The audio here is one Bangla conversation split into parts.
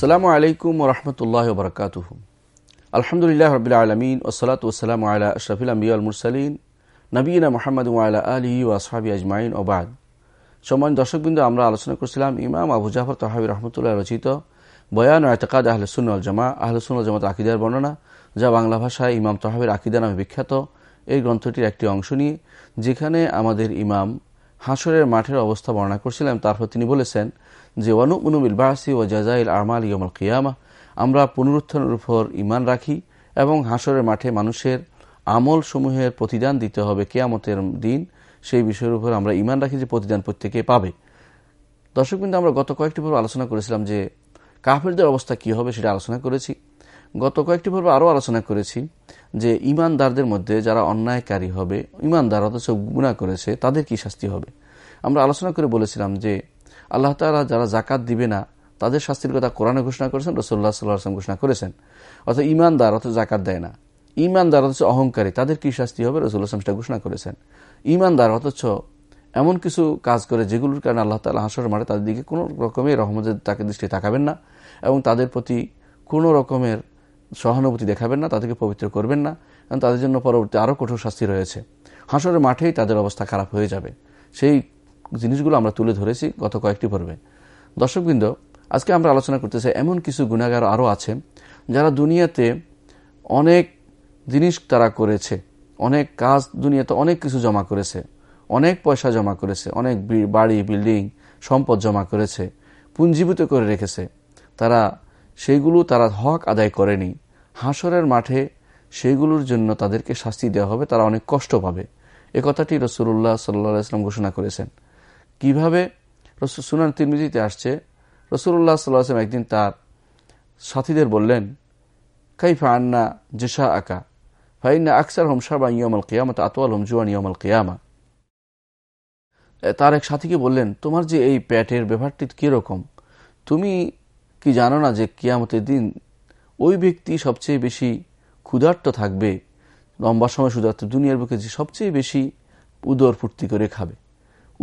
আসসালামু আলাইকুম রহমতুল্লাহ বরকাত আলহামদুলিল্লাহ রবিল আলমিন ওসলাত ওসালাম আলা আশরফিল আম্বিয়াল মুরসালিন নবীনা মোহাম্মদ আলা আলী ও আসহাবি আজমাইন ওবাদ সম্মান দর্শকবৃন্দ, আমরা আলোচনা করছিলাম ইমাম আবু জাফর তহাবি রহমতুল্লাহ রচিত বয়ান এতকাদ আহলসুল জামা আহলসুল জামাত আকিদার বর্ণনা, যা বাংলা ভাষায় ইমাম তহাবির আকিদা নামে বিখ্যাত। এই গ্রন্থটির একটি অংশ নিয়ে যেখানে আমাদের ইমাম হাসরের মাঠের অবস্থা বর্ণনা করছিলেন, তারপর তিনি বলেছেন যে ওয়ানু উনুবিল বাসি ও জাজাইল আরমাল ইয়মল কিয়ামা, আমরা পুনরুত্থানের উপর ইমান রাখি এবং হাসরের মাঠে মানুষের আমল সমূহের প্রতিদান দিতে হবে কেয়ামতের দিন। সেই বিষয়ের উপর আমরা ইমান রাখি যে প্রতিদান প্রত্যেকে পাবে। দর্শক কিন্তু আমরা গত কয়েকটি পর্ব আলোচনা করেছিলাম যে কাফেরদের অবস্থা কি হবে সেটা আলোচনা করেছি। গত কয়েকটি পর্ব আরও আলোচনা করেছি যে ইমানদারদের মধ্যে যারা অন্যায়কারী হবে ইমানদার অথচ গুণা করেছে, তাদের কি শাস্তি হবে? আমরা আলোচনা করে বলেছিলাম যে আল্লাহ তালা যারা জাকাত দিবে না, তাদের শাস্তির কথা কোরআনে ঘোষণা করেছেন রসোল্লা সাল্লাম ঘোষণা করেছেন। অর্থাৎ ইমানদার অথচ জাকাত দেয় না। ইমানদার অথচ অহংকারী, তাদের কি শাস্তি হবে? রসুল্লাহ সেটা ঘোষণা করেছেন। ইমানদার অথচ এমন কিছু কাজ করে যেগুলোর কারণে আল্লাহ তালা হাসর মারে, তাদের দিকে কোনো রকমের রহমতের তাকে দৃষ্টি তাকাবেন না এবং তাদের প্রতি কোনো রকমের সহানুভূতি দেখাবেন না, তাদেরকে পবিত্র করবেন না, কারণ তাদের জন্য পরবর্তী আরও কঠোর শাস্তি রয়েছে। হাসরের মাঠেই তাদের অবস্থা খারাপ হয়ে যাবে। সেই জিনিসগুলো আমরা তুলে ধরেছি গত কয়েকটি পর্বে। দর্শকবৃন্দ, আজকে আমরা আলোচনা করতে চাই এমন কিছু গুণাগার আরও আছে যারা দুনিয়াতে অনেক জিনিস তারা করেছে, অনেক কাজ দুনিয়াতে অনেক কিছু জমা করেছে, অনেক পয়সা জমা করেছে, অনেক বাড়ি, বিল্ডিং, সম্পদ জমা করেছে, পুঞ্জীভূত করে রেখেছে। তারা সেইগুলো তারা হক আদায় করেনি। হাসরের মাঠে সেইগুলোর জন্য তাদেরকে শাস্তি দেওয়া হবে, তারা অনেক কষ্ট পাবে। এ কথাটি রসুল্লাহ সাল্লাহ ইসলাম ঘোষণা করেছেন। কীভাবে সুনান তিরমিজিতে আসছে? রসুল্লাহ সাল্লাহ একদিন তার সাথীদের বললেন, কাইফা আন্না জেসা আকা ফাইন্না আকসার হোম সারবা ইয়মল কেয়ামত আতোয়াল হোম জুয়ান ইয়মল কেয়ামা। তার এক সাথীকে বললেন, তোমার যে এই প্যাটের ব্যাপারটি কীরকম তুমি কি জানো না যে কিয়ামতের দিন ওই ব্যক্তি সবচেয়ে বেশি ক্ষুধার্ত থাকবে? লম্বা সময় ক্ষুধার্ত দুনিয়ার বুকে যে সবচেয়ে বেশি উদর ফুর্তি করে খাবে।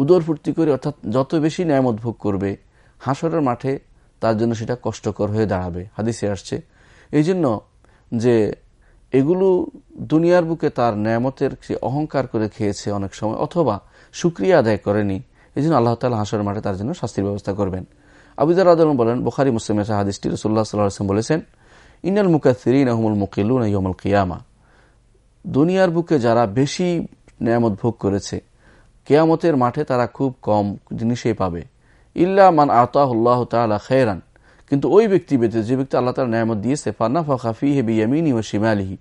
উদর ফুর্তি করে অর্থাৎ যত বেশি ন্যায়ামত ভোগ করবে, হাসরের মাঠে তার জন্য সেটা কষ্টকর হয়ে দাঁড়াবে। হাদিসে আসছে। এই জন্য যে এগুলো দুনিয়ার বুকে তার ন্যায়ামতের অহংকার করে খেয়েছে অনেক সময়, অথবা সুক্রিয়া আদায় করেনি এই জন্য আল্লাহ তালা হাসরের মাঠে তার জন্য শাস্তির ব্যবস্থা করবেন। আবিদার আদম বলেন, বোখারি, মুসলিম হাদিসটি রসুল্লাহ সাল্লাম বলেছেন ইনাল মুকাসিরিন আহমুল মুকিলুন ইয়মুল কিয়ামা। দুনিয়ার বুকে যারা বেশি নিয়ামত ভোগ করেছে কেয়ামতের মাঠে তারা খুব কম জিনিসই পাবে। ইল্লা মান আতাহুল্লাহ তালা খেরান কিন্তু ওই ব্যক্তি ব্যতীত যে ব্যক্তি আল্লাহ তালা নিয়ামত দিয়েছে ফান্না ফাফি হেবি ইয়ামিনী ও শিমালিহি,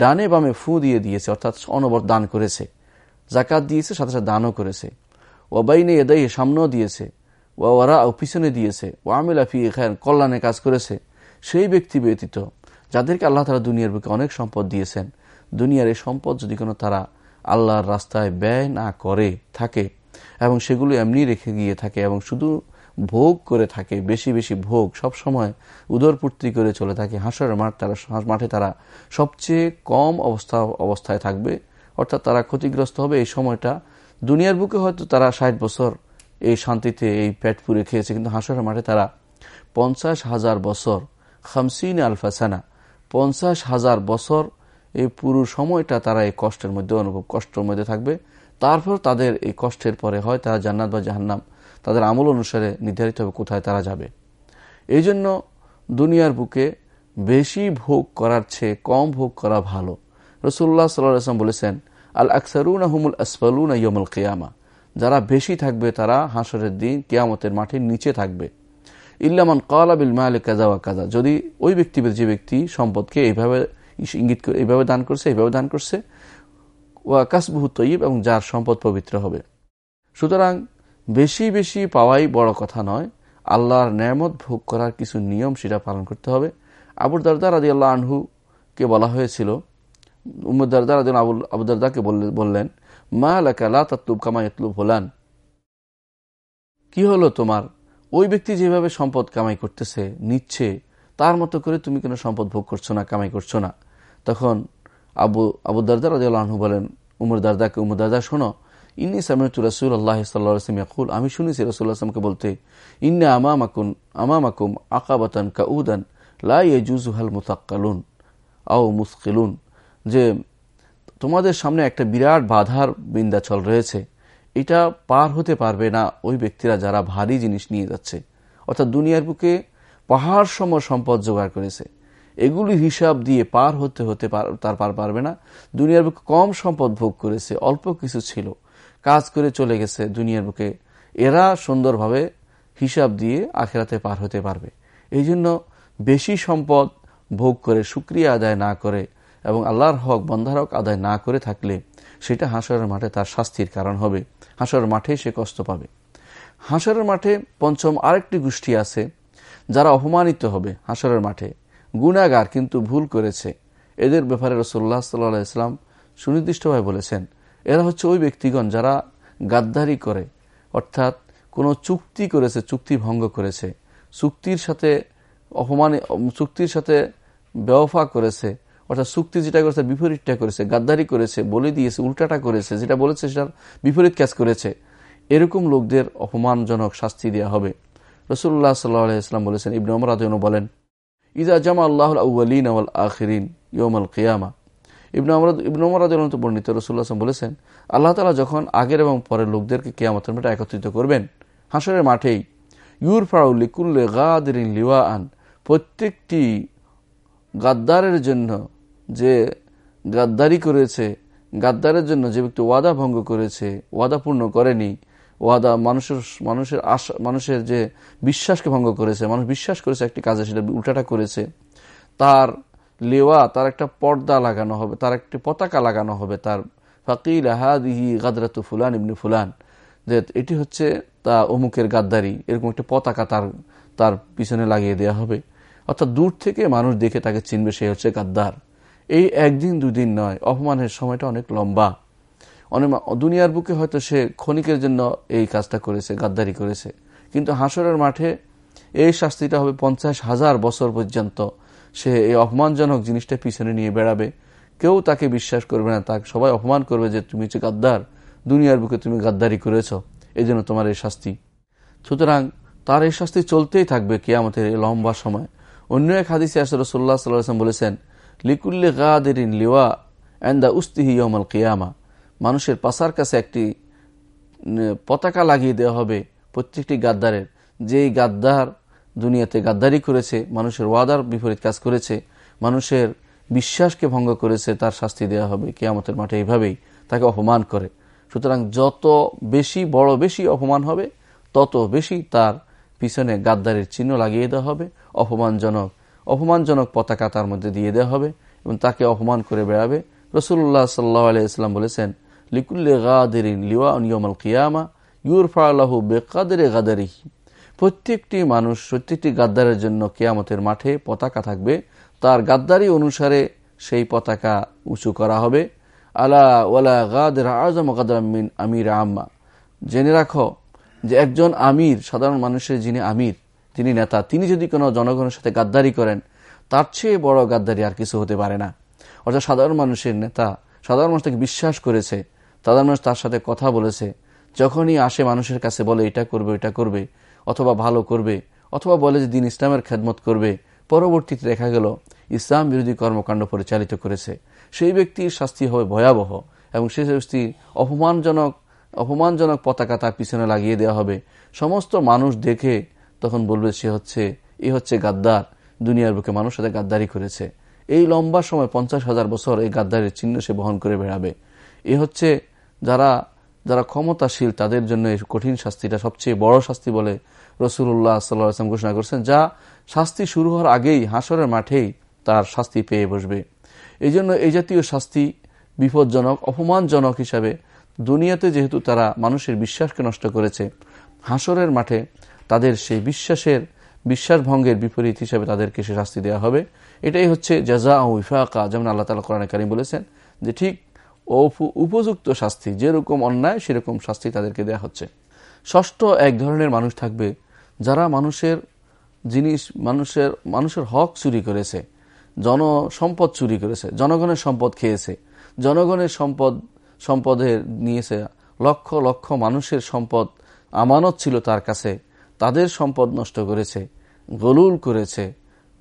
ডানে বামে ফু দিয়ে দিয়েছে, অর্থাৎ অনবর দান করেছে। জাকাত দিয়েছে, সাথে সাথে দানও করেছে। ওবাইনে এদাই সামনেও দিয়েছে। ও ওরা পিছনে দিয়েছে। ও আমিল আফি খান কল্যাণে কাজ করেছে। সেই ব্যক্তি ব্যতীত, যাদেরকে আল্লাহ তালা দুনিয়ার বুকে অনেক সম্পদ দিয়েছেন, দুনিয়ার এই সম্পদ যদি কোনো তারা আল্লাহর রাস্তায় ব্যয় না করে থাকে এবং সেগুলো এমনি রেখে গিয়ে থাকে এবং শুধু ভোগ করে থাকে, বেশি বেশি ভোগ সব সময় উদরপূর্তি করে চলে থাকে। হাঁসের মাঠ তারা মাঠে তারা সবচেয়ে কম অবস্থা, অবস্থায় থাকবে। অর্থাৎ তারা ক্ষতিগ্রস্ত হবে এই সময়টা। দুনিয়ার বুকে হয়তো তারা ষাট বছর এই শান্তিতে, এই পেট পুরে খেয়েছে, কিন্তু হাঁসের মাঠে তারা পঞ্চাশ হাজার বছর, খামসিন আলফাসানা পঞ্চাশ হাজার বছর এই পুরো সময়টা তারা এই কষ্টের মধ্যে অনুভব, কষ্টের মধ্যে থাকবে। তারপর তাদের এই কষ্টের পরে হয় তারা জান্নাত বা জাহান্নাম। তাদের আমল অনুসারে নির্ধারিত হবে কোথায় তারা যাবে। এই জন্য দুনিয়ার বুকে বেশি ভোগ করার চেয়ে কম ভোগ করা ভালো। রসুল্লাহ সাল্লাম বলেছেন, আল আকসারুন আহমুল আসফালুন ইয়মুল কেয়ামা। যারা বেশি থাকবে তারা হাসরের দিন, কেয়ামতের মাঠের নিচে থাকবে। ইল্লামান কালাবিল মালে কাজা ওয়া কাজা যদি ওই ব্যক্তি যে ব্যক্তি সম্পদকে এইভাবে ইঙ্গিত এইভাবে দান করছে এইভাবে দান করছে। ওয়া কাসবুহু তৈব এবং যার সম্পদ পবিত্র হবে। সুতরাং বেশি বেশি পাওয়াই বড় কথা নয়। আল্লাহর ন্যামত ভোগ করার কিছু নিয়ম সেটা পালন করতে হবে। আবুর দারদা রাজি আল্লাহ আনহুকে বলা হয়েছিল উম্মদ দারদা রাজি আবুল আবু দারদাকে বললেন, মা এলাকা লা তাত্তুব কামা ইতলুব হলান কি হলো তোমার? ওই ব্যক্তি যেভাবে সম্পদ কামাই করতেছে, নিচ্ছে, তার মতো করে তুমি কোনো সম্পদ ভোগ করছ না, কামাই করছ না? তখন আবু আবু দারদা রাজু আনহু বলেন, উমর দারদাকে, উমর দারদা, শোনো, ইন্নি সামিউতু রসুল আল্লাহ সাল্লাম ইয়াকুল আমি শুনেছি রসুল্লাহ আসলামকে বলতে, ইন্না আমামাকুম আকাবাতান কাউদান লাই জুজুহাল মুতাক্কালুন আও মুসকিলুন যে তোমাদের সামনে একটা বিরাট বাধার বিন্দাচল রয়েছে, এটা পার হতে পারবে না ওই ব্যক্তিরা যারা ভারী জিনিস নিয়ে যাচ্ছে, অর্থাৎ দুনিয়ার বুকে পাহাড় সম সম্পদ জোগাড় করেছে। এগুলি হিসাব দিয়ে পার হতে হতে তার পার পারবে না। দুনিয়ার বুকে কম সম্পদ ভোগ করেছে, অল্প কিছু ছিল। কাজ করে চলে গেছে দুনিয়ার বুকে। এরা সুন্দরভাবে হিসাব দিয়ে আখেরাতে পার হতে পারবে। এই জন্য বেশি সম্পদ ভোগ করে সুক্রিয়া আদায় না করে এবং আল্লাহর হক বন্ধার হক আদায় না করে থাকলে সেটা হাঁসরের মাঠে তার শাস্তির কারণ হবে। হাঁসরের মাঠে সে কষ্ট পাবে। হাঁসরের মাঠে পঞ্চম আরেকটি গোষ্ঠী আছে, যারা অপমানিত হবে হাঁসরের মাঠে। গুণাগার কিন্তু ভুল করেছে। এদের ব্যাপারে রসোল্লা সাল্লাহ ইসলাম সুনির্দিষ্টভাবে বলেছেন। এরা হচ্ছে ওই ব্যক্তিগণ যারা গাদ্দারি করে, অর্থাৎ কোনো চুক্তি করেছে, চুক্তি ভঙ্গ করেছে, চুক্তির সাথে অপমান, চুক্তির সাথে ব্যবফা করেছে, অর্থাৎ চুক্তি যেটা করেছে বিপরীতটা করেছে, গাদ্দারি করেছে, বলে দিয়েছে, উল্টাটা করেছে, যেটা বলেছে সেটার বিপরীত কাজ করেছে। এরকম লোকদের অপমানজনক শাস্তি দেওয়া হবে। রসুল্লাহ সাল্লাহ ইসলাম বলেছেন, ইবন অমরাদ বলেন ইজা জামা আল্লাহ আউ্লিন আল আখিরিন ইয়মাল কিয়ামা। ইবন আমরাদ ইবন অমরাদ বর্ণিত রসুল্লাহ বলেছেন, আল্লাহ তালা যখন আগের এবং পরের লোকদেরকে কেয়ামতের মাঠে একত্রিত করবেন, হাসরের মাঠেই ইউর ফাউলি কুল্লে গাদিন লিওয়া আন প্রত্যেকটি গাদ্দারের জন্য যে গাদ্দারি করেছে, গাদ্দারের জন্য যে ব্যক্তি ওয়াদা ভঙ্গ করেছে, ওয়াদা পূর্ণ করেনি ওয়াদা, মানুষের মানুষের আশা, মানুষের যে বিশ্বাসকে ভঙ্গ করেছে, মানুষ বিশ্বাস করেছে একটি কাজে, সেটা উল্টাটা করেছে। তার লেওয়া, তার একটা পর্দা লাগানো হবে, তার একটি পতাকা লাগানো হবে, তার ফাকিল আহাদিহি গাদরাতু ফুলান ইবনি ফুলান, যে এটি হচ্ছে তা অমুকের গাদ্দারি, এরকম একটি পতাকা তার তার পিছনে লাগিয়ে দেওয়া হবে। অর্থাৎ দূর থেকে মানুষ দেখে তাকে চিনবে সে হচ্ছে গাদ্দার। এই একদিন দুদিন নয়, অপমানের সময়টা অনেক লম্বা। অনেক দুনিয়ার বুকে হয়তো সে ক্ষণিকের জন্য এই কাজটা করেছে, গাদ্দারি করেছে। কিন্তু হাসরের মাঠে এই শাস্তিটা হবে পঞ্চাশ হাজার বছর পর্যন্ত সে এই অপমানজনক জিনিসটা পিছনে নিয়ে বেড়াবে। কেউ তাকে বিশ্বাস করবে না, তাকে সবাই অপমান করবে যে তুমি হচ্ছে গাদ্দার, দুনিয়ার বুকে তুমি গাদ্দারি করেছ এই জন্য তোমার এই শাস্তি। সুতরাং তার এই শাস্তি চলতেই থাকবে কেয়ামতের এই লম্বা সময়। অন্য এক হাদিসে আসর রসোল্লা সাল্লাম বলেছেন, লিকুল্লে গাদিন লিওয়া অ্যান্ড দ্য উস্তিহি ইয়মাল কিয়ামা। মানুষের পাশার কাছে একটি পতাকা লাগিয়ে দেওয়া হবে প্রত্যেকটি গাদ্দারের। যেই গাদ্দার দুনিয়াতে গাদ্দারি করেছে, মানুষের ওয়াদার বিপরীত কাজ করেছে, মানুষের বিশ্বাসকে ভঙ্গ করেছে, তার শাস্তি দেওয়া হবে কেয়ামতের মাঠে। এইভাবেই তাকে অপমান করে। সুতরাং যত বেশি, বড় বেশি অপমান হবে, তত বেশি তার পিছনে গাদ্দারের চিহ্ন লাগিয়ে দেওয়া হবে। অপমানজনক অপমানজনক পতাকা তার মধ্যে দিয়ে দেওয়া হবে এবং তাকে অপমান করে বেড়াবে। রসুল্লাহ সাল্লাহ আলাইসলাম বলেছেন লিকুল্লে লিওয়া প্রত্যেকটি মানুষ প্রত্যেকটি গাদ্দারের জন্য কেয়ামতের মাঠে পতাকা থাকবে। তার গাদ্দারি অনুসারে সেই পতাকা উঁচু করা হবে। আলা ওয়ালা গাদের আজম গাদামিন আমির আম্মা। জেনে রাখো যে একজন আমির, সাধারণ মানুষের যিনি আমির যিনি নেতা, তিনি যদি কোনো জনগণের সাথে গাদ্দারি করেন, তার চেয়ে বড় গাদ্দারি আর কিছু হতে পারে না। অর্থাৎ সাধারণ মানুষের নেতা, সাধারণ মানুষ তাকে বিশ্বাস করেছে সাধারণ মানুষ তার সাথে কথা বলেছে, যখনই আসে মানুষের কাছে বলে, এটা করবে এটা করবে, অথবা ভালো করবে, অথবা বলে যে, দিন ইসলামের খেদমত করবে, পরবর্তীতে দেখা গেল, ইসলাম বিরোধী কর্মকাণ্ড পরিচালিত করেছে। সেই ব্যক্তির শাস্তি হবে ভয়াবহ এবং সেই ব্যক্তি অপমানজনক অপমানজনক পতাকা তার পিছনে লাগিয়ে দেওয়া হবে। সমস্ত মানুষ দেখে তখন বলবে, সে হচ্ছে, এ হচ্ছে গাদ্দার। দুনিয়ার বুকে মানুষ সাথে গাদ্দারি করেছে। এই লম্বা সময়, পঞ্চাশ হাজার বছর এই গাদ্দারের চিহ্ন সে বহন করে বেড়াবে। এ হচ্ছে যারা যারা ক্ষমতাশীল, তাদের জন্য এই কঠিন শাস্তিটা সবচেয়ে বড় শাস্তি বলে রসুল্লাহ সাল্লাম ঘোষণা করছেন, যা শাস্তি শুরু হওয়ার আগেই হাসরের মাঠেই তার শাস্তি পেয়ে বসবে। এই জন্য এই জাতীয় শাস্তি বিপজ্জনক, অপমানজনক হিসাবে দুনিয়াতে যেহেতু তারা মানুষের বিশ্বাসকে নষ্ট করেছে হাসরের মাঠে তাদের সেই বিশ্বাসের বিশ্বাস ভঙ্গের বিপরীত হিসাবে তাদেরকে সে শাস্তি দেওয়া হবে। এটাই হচ্ছে জাজা ও ইফাকা, যেমন আল্লাহ তালা কোরআন কারিম বলেছেন যে ঠিক উপযুক্ত শাস্তি, যেরকম অন্যায়, সেরকম শাস্তি তাদেরকে দেয়া হচ্ছে। ষষ্ঠ এক ধরনের মানুষ থাকবে যারা মানুষের জিনিস, মানুষের মানুষের হক চুরি করেছে, জনসম্পদ চুরি করেছে, জনগণের সম্পদ খেয়েছে, জনগণের সম্পদ সম্পদের নিয়েছে, লক্ষ লক্ষ মানুষের সম্পদ আমানত ছিল তার কাছে, তাদের সম্পদ নষ্ট করেছে, গলুল করেছে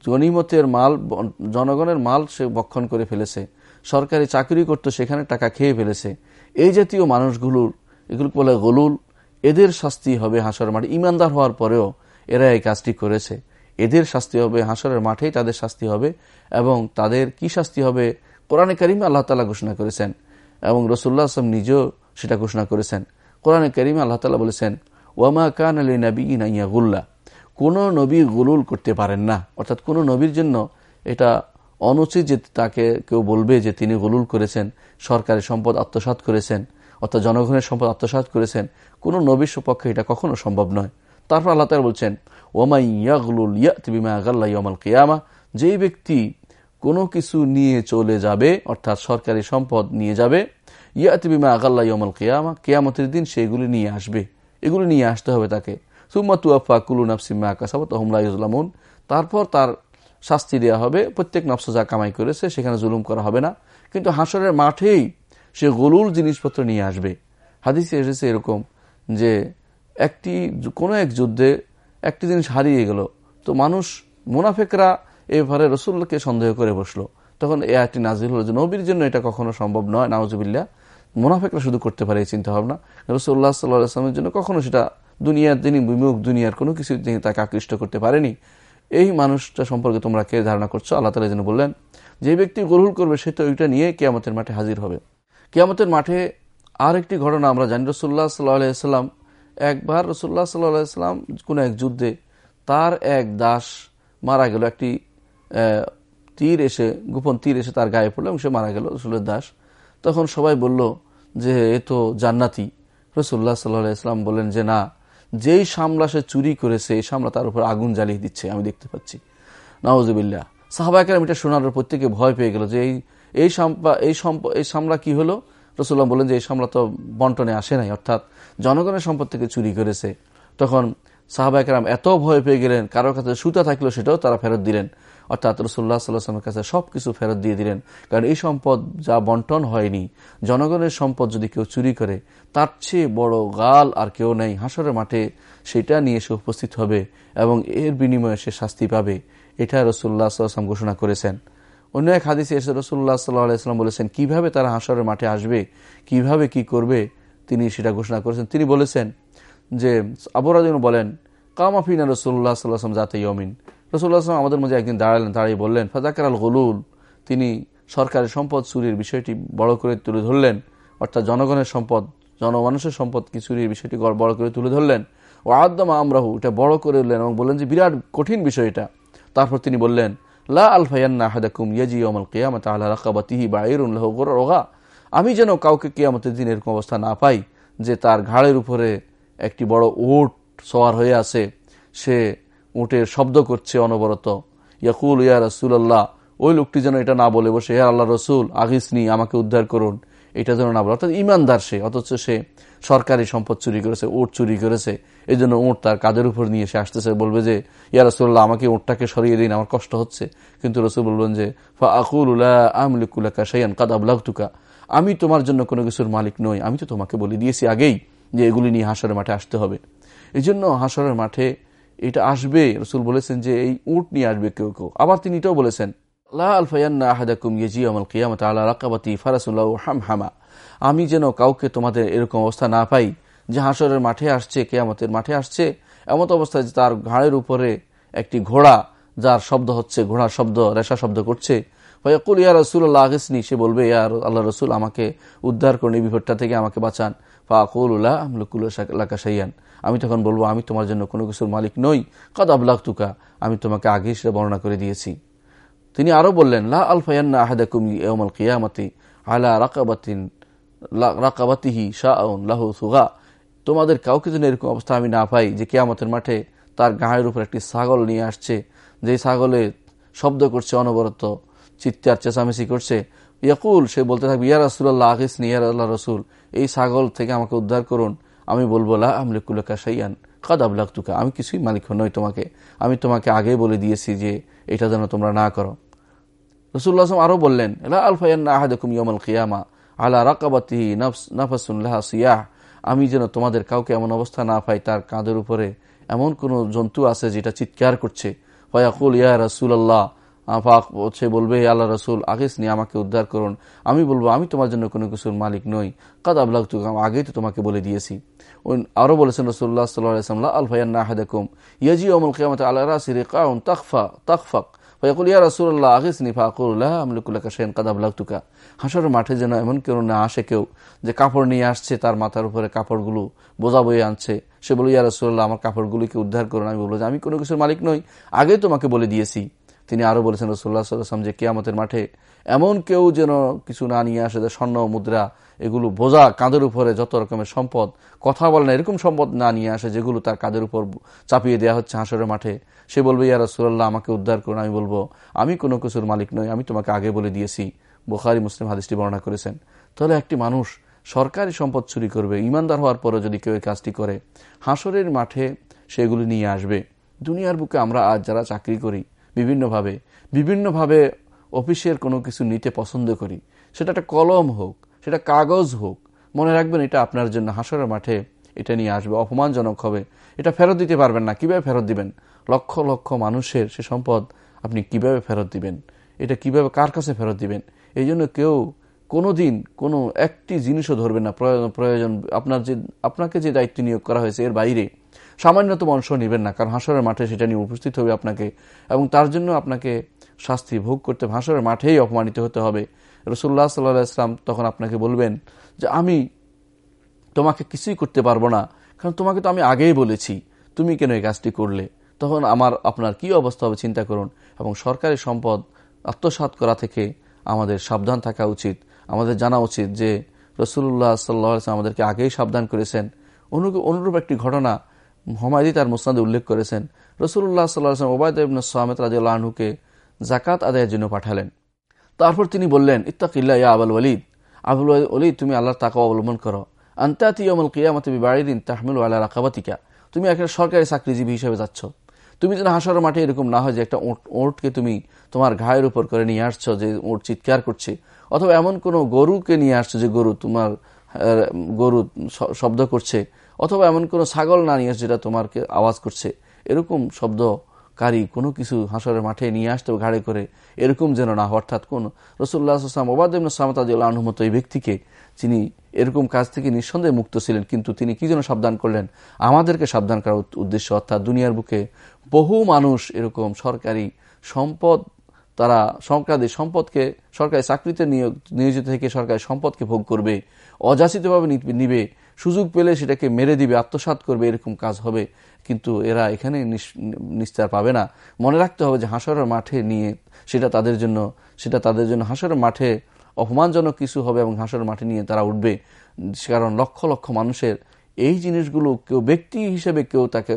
গনিমতের মাল, জনগণের মাল সে বক্ষণ করে ফেলেছে সরকারি চাকরি করতো, সেখানে টাকা খেয়ে ফেলেছে। এই জাতীয় মানুষগুলোর এগুলো বলে গলুল, এদের শাস্তি হবে হাসর মাঠে। ইমানদার হওয়ার পরেও এরা এই কাজটি করেছে। এদের শাস্তি হবে হাসরের মাঠেই, তাদের শাস্তি হবে এবং তাদের কি শাস্তি হবে কোরআনে করিমে আল্লাহ তালা ঘোষণা করেছেন এবং রসুল্লাহ আসলাম নিজেও সেটা ঘোষণা করেছেন। কোরআনে করিমে আল্লাহ তালা বলেছেন, ওয়ামা কান আলী নবী ইনাইয়া গুল্লা কোনো নবী গুলুল করতে পারেন না। অর্থাৎ কোনো নবীর জন্য এটা অনুচিত যে তাকে কেউ বলবে যে তিনি গুলুল করেছেন, সরকারি সম্পদ আত্মসাত করেছেন, অর্থাৎ জনগণের সম্পদ আত্মসাত করেছেন, কোনো নবীর পক্ষে এটা কখনো সম্ভব নয়। তারপর আল্লাহ তালা বলছেন ওমাই ইয়াগুলুল ইয়াতিবিমা আগাল্লা ইয়ামাল কেয়ামা যেই ব্যক্তি কোনো কিছু নিয়ে চলে যাবে, অর্থাৎ সরকারি সম্পদ নিয়ে যাবে ইয়াতিবিমা আগাল্লা ইয়ামাল কেয়ামা, কেয়ামতের দিন সেগুলি নিয়ে আসবে। এগুলি নিয়ে আসতে হবে তাকে। সুম্মা তুয়াফা কুলু নাফসিমা আকাশাবত হমলা ইসলামুন তারপর তার শাস্তি দেওয়া হবে। প্রত্যেক নফস যা কামাই করেছে, সেখানে জুলুম করা হবে না। কিন্তু হাসরের মাঠেই সে গলুল জিনিসপত্র নিয়ে আসবে। হাদিসে এসেছে এরকম যে একটি, কোনো এক যুদ্ধে একটি জিনিস হারিয়ে গেল, তো মানুষ, মুনাফেকরা এভাবে রসুল্লাহকে সন্দেহ করে বসল। তখন এ একটি নাজিল হলো যে, নবীর জন্য এটা কখনো সম্ভব নয় নাওজবিল্লা মুনাফেকরা শুধু করতে পারে এই চিন্তা ভাবনা রসুল্লাহ সাল্লাহ আসলামের জন্য কখনো সেটা দুনিয়ার, তিনি বিমুখ দুনিয়ার কোনো কিছু তিনি তাকে আকৃষ্ট করতে পারেনি। এই মানুষটা সম্পর্কে তোমরা কে ধারণা করছ? আল্লাহ তালা যেন বললেন, যে ব্যক্তি গরুল করবে, সে তো ওইটা নিয়ে কেয়ামতের মাঠে হাজির হবে। কেয়ামতের মাঠে আর একটি ঘটনা আমরা জানি। রসুল্লাহ সাল্লাহাম একবার রসুল্লাহ সাল্লাহাম কোনো এক যুদ্ধে তার এক দাস মারা গেল। একটি তীর এসে, গোপন তীর এসে তার গায়ে পড়ল এবং সে মারা গেল, রসুলের দাস। তখন সবাই বলল যে, এ তো জান্নাতি। রসুল্লাহ সাল্লাহ ইসলাম বললেন যে, না যেই সামলা সে চুরি করেছে, এই সামলা তার উপর আগুন জ্বালিয়ে দিচ্ছে, আমি দেখতে পাচ্ছি। নওয়াজবিল্লা সাহাবাকের এটা শোনার প্রত্যেকে ভয় পেয়ে গেল যে এই এই এই এই সামলা কি হলো? রসুল্লাহ বললেন যে এই সামলা তো বন্টনে আসে নাই, অর্থাৎ জনগণের সম্পদ থেকে চুরি করেছে। তখন সাহাবাহাম এত ভয় পেয়ে গেলেন, কারোর কাছে সুতা থাকলেও সেটাও তারা ফেরত দিলেন। অর্থাৎ রসুল্লাহ সাল্লাহামের কাছে সব কিছু ফেরত দিয়ে দিলেন। কারণ এই সম্পদ যা বন্টন হয়নি, জনগণের সম্পদ যদি কেউ চুরি করে তার চেয়ে বড় গাল আর কেউ নেই। হাসরের মাঠে সেটা নিয়ে সে উপস্থিত হবে এবং এর বিনিময়ে সে শাস্তি পাবে। এটা রসুল্লাহ সাল্লাম ঘোষণা করেছেন। অন্য এক হাদিসে এসে রসুল্লাহ সাল্লাহাম বলেছেন, কীভাবে তারা হাসরের মাঠে আসবে? কীভাবে কি করবে? তিনি সেটা ঘোষণা করেছেন। তিনি বলেছেন যে আবরাদিন বলেন কামাফিনা রসুল্লাহ সাল্লাহাম জাতে ইয়মিন রসুল্লাহ আসলাম আমাদের মধ্যে একদিন দাঁড়ালেন, দাঁড়িয়ে বললেন ফাজাকার আল গলুল। তিনি সরকারের সম্পদ চুরির বিষয়টি বড় করে তুলে ধরলেন, অর্থাৎ জনগণের সম্পদ জনমানুষের সম্পদ কি চুরির বিষয়টি বড় করে তুলে ধরলেন। ও আদমা আমরাহু, এটা বড় করে উঠলেন এবং বললেন যে, বিরাট কঠিন বিষয় এটা তারপর তিনি বললেন, লা ইয়াজি অমল কেয়ামত আল্লাহ বা আমি যেন কাউকে কেয়ামতের দিন এরকম অবস্থা না পাই যে, তার ঘাড়ের উপরে একটি বড় ওট সওয়ার হয়ে আছে। সে উটের শব্দ করছে অনবরত। ইয়াকুল ইয়া রসুল্লাহ ওই লোকটি যেন এটা না বলে বসে ইয়ার আল্লাহ রসুল আগিসনি আমাকে উদ্ধার করুন। এটা যেন না বলে। অর্থাৎ ইমানদার সে, অথচ সে সরকারি সম্পদ চুরি করেছে ওট চুরি করেছে। এই জন্য ওট তার কাদের উপর নিয়ে সে আসতেছে, বলবে যে, ইয়া রসুল্লাহ আমাকে ওটটাকে সরিয়ে দিন, আমার কষ্ট হচ্ছে। কিন্তু রসুল বলবেন যে ফা আকুল উল্লাহ আমি তোমার জন্য কোনো কিছুর মালিক নই, আমি তো তোমাকে বলে দিয়েছি আগেই যে এগুলি নিয়ে হাসরের মাঠে আসতে হবে। এই জন্য হাসরের মাঠে এটা আসবে, রসুল বলেছেন যে, এই উট নিয়ে আসবে কেউ কেউ। আবার তিনি এটাও বলেছেন আমি যেন কাউকে তোমাদের এরকম অবস্থা না পাই, যে হাসরের মাঠে আসছে, কেয়ামতের মাঠে আসছে, এমত অবস্থায় তার ঘাড়ের উপরে একটি ঘোড়া, যার শব্দ হচ্ছে, ঘোড়ার শব্দ, রেশা শব্দ করছে। ফয়াকুল, ইয়া রসুল্লাহ আগেসনি। সে বলবে ইয়ার আল্লাহ রসুল, আমাকে উদ্ধার করুন, এই বিপদটা থেকে আমাকে বাঁচান। ফাকুল্লাহ আমলুকুল্লাহ সাইয়ান আমি তখন বলব, আমি তোমার জন্য কোনো কিছুর মালিক নই। কদ আবলাক তুকা আমি তোমাকে আগে সেটা বর্ণনা করে দিয়েছি। তিনি আরও বললেন, লা আলফায়ান্না আহাদাকুম ইয়াউমাল কিয়ামতি আলা রাকাবাতিন রাকাবাতিহি শাআউন লাহু সুগা। তোমাদের কাউকে যেন এরকম অবস্থা আমি না পাই যে কেয়ামতের মাঠে তার গায়ের উপর একটি ছাগল নিয়ে আসছে যে ছাগলে শব্দ করছে, অনবরত চিৎকার, চেঁচামেচি করছে। ইয়াকুল, সে বলতে থাকবে, ইয়া রাসুল্লাহ আগিসনি ইয়া আল্লাহ রসুল, এই ছাগল থেকে আমাকে উদ্ধার করুন। আমি বলব, লা আমলিকুল্লাকা সাইয়ান কাদ আবলাক তুকা আমি কিছুই মালিক নই তোমাকে। আমি তোমাকে আগে বলে দিয়েছি যে এটা যেন তোমরা না করো। রসুল্লাহ আসলাম আরও বললেন, লা আলফায়ান আহাদুম ইয়মাল কিয়ামা আলা রাকাবাতিহি নাফাসুল্লাহ সিয়াহ। আমি যেন তোমাদের কাউকে এমন অবস্থা না পাই, তার কাঁধের উপরে এমন কোনো জন্তু আছে যেটা চিৎকার করছে। ফয়াকুল, ইয়া রসুল আল্লাহ আফাক সে বলবে আল্লাহ রসুল আগেস নিয়ে আমাকে উদ্ধার করুন। আমি বলব, আমি তোমার জন্য কোনো কিছুর মালিক নই। কাদ আবলাগ আগেই তো তোমাকে বলে দিয়েছি। আরও বলেছেন রসুল্লাহ সাল্লাহ আল ফাইয়ান্না আহাদাকুম ইয়াজি অমল কেয়ামত আল্লাহ রাসির কাউন তাকফা তাকফাক ফয়াকুল, ইয়া রাসুল্লাহ আগেস নি ফাকুল্লাহ আমলিকুল্লাহ সেন কাদ আবলাগ তুকা হাসরের মাঠে যেন এমন কেউ না আসে কেউ যে কাপড় নিয়ে আসছে, তার মাথার উপরে কাপড়গুলো বোঝা বয়ে আনছে। সে বলো, ইয়া রসুল্লাহ আমার কাপড়গুলিকে উদ্ধার করুন। আমি বলব যে, আমি কোনো কিছুর মালিক নই আগেই তোমাকে বলে দিয়েছি। তিনি আরও বলেছেন রসুল্লাহ সাল্লাম যে কেয়ামতের মাঠে এমন কেউ যেন কিছু না নিয়ে আসে স্বর্ণ, মুদ্রা, এগুলো বোঝা কাঁধের উপরে যত রকমের সম্পদ, কথা বলে না, এরকম সম্পদ না নিয়ে আসে যেগুলো তার কাঁধের উপর চাপিয়ে দেওয়া হচ্ছে হাঁসরের মাঠে। সে বলবে, ইয়া রসুল্লাহ আমাকে উদ্ধার করুন। আমি বলব, আমি কোনো কিছুর মালিক নই, আমি তোমাকে আগে বলে দিয়েছি। বোখারি, মুসলিম হাদিসটি বর্ণনা করেছেন। তাহলে একটি মানুষ সরকারি সম্পদ চুরি করবে ইমানদার হওয়ার পরও যদি কেউ এই কাজটি করে, হাঁসরের মাঠে সেগুলি নিয়ে আসবে। দুনিয়ার বুকে আমরা আজ যারা চাকরি করি বিভিন্নভাবে বিভিন্নভাবে অফিসের কোনো কিছু নিতে পছন্দ করি। সেটা একটা কলম হোক, সেটা কাগজ হোক, মনে রাখবেন এটা আপনার জন্য হাসরের মাঠে এটা নিয়ে আসবে, অপমানজনক হবে। এটা ফেরত দিতে পারবেন না, কীভাবে ফেরত দিবেন? লক্ষ লক্ষ মানুষের সে সম্পদ আপনি কীভাবে ফেরত দিবেন? এটা কীভাবে, কার কাছে ফেরত দিবেন? এই জন্য কেউ কোনো দিন কোনো একটি জিনিসও ধরবেন না। প্রয়োজন, আপনার যে, আপনাকে যে দায়িত্ব নিয়োগ করা হয়েছে এর বাইরে সামান্যতম অংশ নেবেন না, কারণ হাসরের মাঠে সেটা নিয়ে উপস্থিত হবে আপনাকে এবং তার জন্য আপনাকে শাস্তি ভোগ করতে হাসরের মাঠেই অপমানিত হতে হবে। রসুল্লাহ সাল্লাহ ইসলাম তখন আপনাকে বলবেন যে, আমি তোমাকে কিছুই করতে পারব না, কারণ তোমাকে তো আমি আগেই বলেছি, তুমি কেন এই কাজটি করলে? তখন আমার, আপনার কি অবস্থা হবে চিন্তা করুন এবং সরকারি সম্পদ আত্মসাত করা থেকে আমাদের সাবধান থাকা উচিত। আমাদের জানা উচিত যে রসুল্লাহ সাল্লাহ আমাদেরকে আগেই সাবধান করেছেন। অনুরূপ একটি ঘটনা হমায়দি তার মুসনাদে উল্লেখ করেছেন রসুল্লাহ সাল্লাহ ওবায়দ ইবন সামেত রাজুকে জাকাত আদায়ের জন্য পাঠালেন। তারপর তিনি বললেন ইত্তাকিল্লা ইয়া আবুল ওলিদ আবুল ওলিদ তুমি আল্লাহর তাকে অবলম্বন করো। আন্তাতি অমল কিয়ামত বাড়িদিন তাহমিল আল্লাহ রাকাবাতিকা। তুমি একটা সরকারি চাকরিজীবী হিসেবে যাচ্ছ। তুমি যেন হাসার মাঠে এরকম না হয় যে একটা ওটকে তুমি তোমার ঘায়ের উপর করে নিয়ে আসছো, যে ওট চিৎকার করছে। অথবা এমন কোনো গরুকে নিয়ে আসছো যে গরু তোমার গরু শব্দ করছে। অথবা এমন কোনো ছাগল না নিয়ে যেটা তোমারকে আওয়াজ করছে। এরকম শব্দকারী কোনো কিছু হাসরের মাঠে নিয়ে আসতে ঘাড়ে করে। এরকম যেন না অর্থাৎ কোন রসুল্লাহ আসলাম ওবাদিম সামতাদুল্লাহ আনুমত এই ব্যক্তিকে যিনি এরকম কাজ থেকে নিঃসন্দেহে মুক্ত ছিলেন, কিন্তু তিনি কি যেন সাবধান করলেন? আমাদেরকে সাবধান করার উদ্দেশ্য। অর্থাৎ দুনিয়ার বুকে বহু মানুষ এরকম সরকারি সম্পদ, তারা সরকারি সম্পদকে, সরকারি চাকরিতে নিয়োজিত থেকে সরকারি সম্পদকে ভোগ করবে, অযাচিতভাবে নিবে। সুযোগ পেলে সেটাকে মেরে দিবে আত্মসাত করবে, এরকম কাজ হবে। কিন্তু এরা এখানে নিস্তার পাবে না। মনে রাখতে হবে যে হাঁসরের মাঠে নিয়ে সেটা তাদের জন্য, সেটা তাদের জন্য হাঁসরের মাঠে অপমানজনক কিছু হবে এবং হাঁসের মাঠে নিয়ে তারা উঠবে। কারণ লক্ষ লক্ষ মানুষের এই জিনিসগুলো কেউ ব্যক্তি হিসেবে কেউ তাকে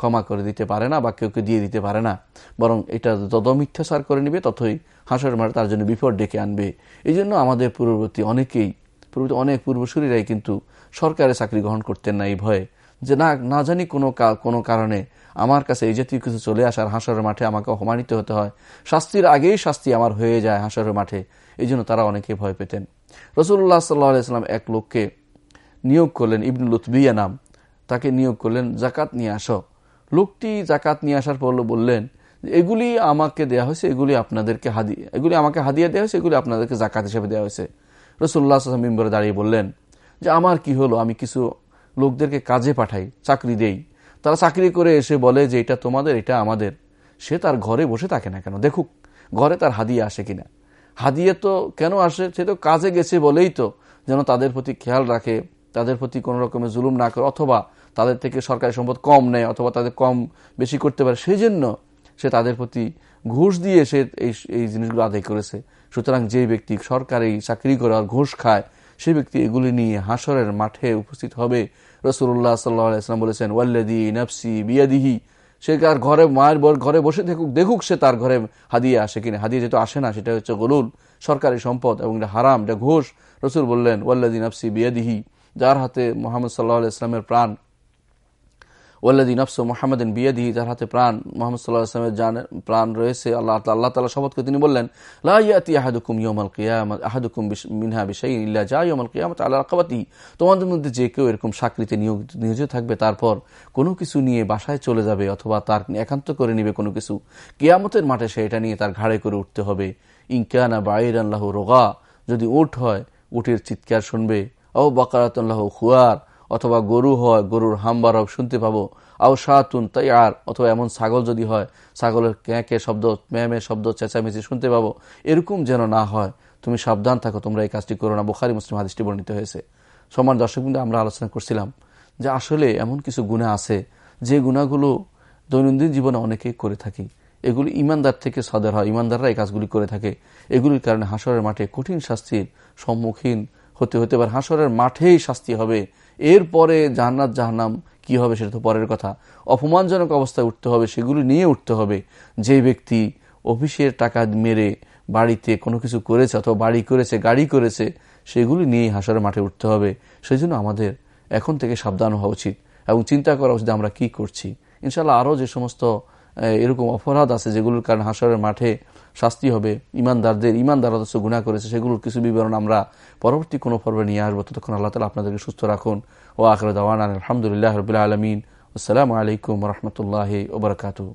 ক্ষমা করে দিতে পারে না বা কেউকে দিয়ে দিতে পারে না। বরং এটা যত মিথ্যাচার করে নিবে, ততই হাঁসের মাঠে তার জন্য বিপদ ডেকে আনবে। এই জন্য আমাদের পূর্ববর্তী অনেকেই পূর্ববর্তী অনেক পূর্বসূরীরাই কিন্তু সরকারি চাকরি গ্রহণ করতেন না এই ভয়ে। যে না না জানি কোনো কোনো কারণে আমার কাছে এই জাতীয় কিছু চলে আসার হাঁসরের মাঠে আমাকে অপমানিত হতে হয়। শাস্তির আগেই শাস্তি আমার হয়ে যায় হাঁসরের মাঠে। এই জন্য তারা অনেকে ভয় পেতেন। রসুল্লাহ সাল্লাহাম এক লোককে নিয়োগ করলেন ইবনুল উতবিয়া নাম। তাকে নিয়োগ করলেন, জাকাত নিয়ে আসো। লোকটি জাকাত নিয়ে আসার পর বললেন, এগুলি আমাকে দেয়া হয়েছে, এগুলি আপনাদেরকে হাদি, এগুলি আমাকে হাদিয়া দেওয়া হয়েছে, এগুলি আপনাদেরকে জাকাত হিসেবে দেওয়া হয়েছে। রসুল্লাহ মিম্বরে দাঁড়িয়ে বললেন যে, আমার কি হলো? আমি কিছু লোকদেরকে কাজে পাঠাই, চাকরি দেই। তারা চাকরি করে এসে বলে যে, এটা তোমাদের, এটা আমাদের। সে তার ঘরে বসে থাকে না কেন? দেখুক, ঘরে তার হাদিয়ে আসে কিনা? হাদিয়ে তো কেন আসে? সে তো কাজে গেছে বলেই তো, যেন তাদের প্রতি খেয়াল রাখে, তাদের প্রতি কোনো রকমের জুলুম না করে, অথবা তাদের থেকে সরকারি সম্পদ কম নেয়, অথবা তাদের কম বেশি করতে পারে। সেই জন্য সে তাদের প্রতি ঘুষ দিয়ে সে এই এই জিনিসগুলো আদায় করেছে। সুতরাং যে ব্যক্তি সরকারি চাকরি করার ঘোষ খায় সেই ব্যক্তি এগুলি নিয়ে হাসরের মাঠে উপস্থিত হবে। রসুল্লাহ সাল্লাম বলেছেন ওয়াল্লাদি নফসি বিয়াদিহি সে তার ঘরে, মায়ের বর ঘরে বসে দেখুক দেখুক সে তার ঘরে হাদিয়ে আসে কিনা। হাদিয়ে যেহেতু আসে না, সেটা হচ্ছে গলুল, সরকারি সম্পদ এবং এটা হারাম, এটা ঘোষ। রসুল বললেন ওয়াল্লাদি নফসি বিয়াদিহি যার হাতে মোহাম্মদ সাল্লাহ ইসলামের প্রাণ ওল্লাদি নফস মোহাম্মদিন বিয়াদি যার হাতে প্রাণ, মোহাম্মদ সাল্লাহ আসলামের জান প্রাণ রয়েছে, আল্লাহ আল্লাহ তালা শপথকে তিনি বললেন লাইয়াতি আহাদুকুম ইয়মাল কিয়ামত আহাদুকুম মিনহা বিষয় ইল্লা যা ইয়মাল কিয়ামত আল্লাহ কাবাতি তোমাদের মধ্যে যে কেউ এরকম চাকরিতে নিয়োগ, নিয়োজিত থাকবে, তারপর কোনো কিছু নিয়ে বাসায় চলে যাবে, অথবা তার একান্ত করে নিবে কোনো কিছু, কিয়ামতের মাঠে সে এটা নিয়ে তার ঘাড়ে করে উঠতে হবে। ইনকানা বাইর আল্লাহ রোগা, যদি উঠ হয়, উটের চিৎকার শুনবে। ও বকারাতল্লাহ খুয়ার অথবা গরু হয়, গরুর হাম্বারক শুনতে পাবো। আও সাতুন তাই আর অথবা এমন ছাগল যদি হয়, ছাগলের ক্যাঁকে শব্দ, ম্যামে শব্দ, চেঁচামেচি শুনতে পাবো। এরকম যেন না হয়, তুমি সাবধান থাকো, তোমরা এই কাজটি করো না। বোখারি, মুসলিম হাদিসটি বর্ণিত হয়েছে। সমান দর্শক বিন্দু, আমরা আলোচনা করছিলাম যে আসলে এমন কিছু গুণা আছে, যে গুণাগুলো দৈনন্দিন জীবনে অনেকেই করে থাকি। এগুলি ইমানদার থেকে সদের হয়, ইমানদাররা এই কাজগুলি করে থাকে। এগুলির কারণে হাসরের মাঠে কঠিন শাস্তির সম্মুখীন হতে হতে পারে হাসরের মাঠেই শাস্তি হবে। এরপরে জাহান্নাত জাহান্নাম কি হবে সেটা তো পরের কথা। অপমানজনক অবস্থায় উঠতে হবে, সেগুলি নিয়ে উঠতে হবে। যে ব্যক্তি অফিসের টাকা মেরে বাড়িতে কোনো কিছু করেছে অথবা বাড়ি করেছে, গাড়ি করেছে, সেগুলি নিয়ে হাসরের মাঠে উঠতে হবে। সেই জন্য আমাদের এখন থেকে সাবধান হওয়া উচিত এবং চিন্তা করা উচিত আমরা কি করছি। ইনশাল্লাহ আরও যে সমস্ত এরকম অপরাধ আছে যেগুলোর কারণে হাসরের মাঠে শাস্তি হবে, ইমানদারদের, ইমানদার অথচ গুণা করেছে, সেগুলোর কিছু বিবরণ আমরা পরবর্তী কোনো পর্বে নিয়ে আসব। ততক্ষণ আল্লাহ তালা আপনাদেরকে সুস্থ রাখুন। ও আখর দাওয়ান আলহামদুলিল্লাহ রবিল আলমিন। আসসালামু আলাইকুম রহমতুল্লাহ ওবরাকাতু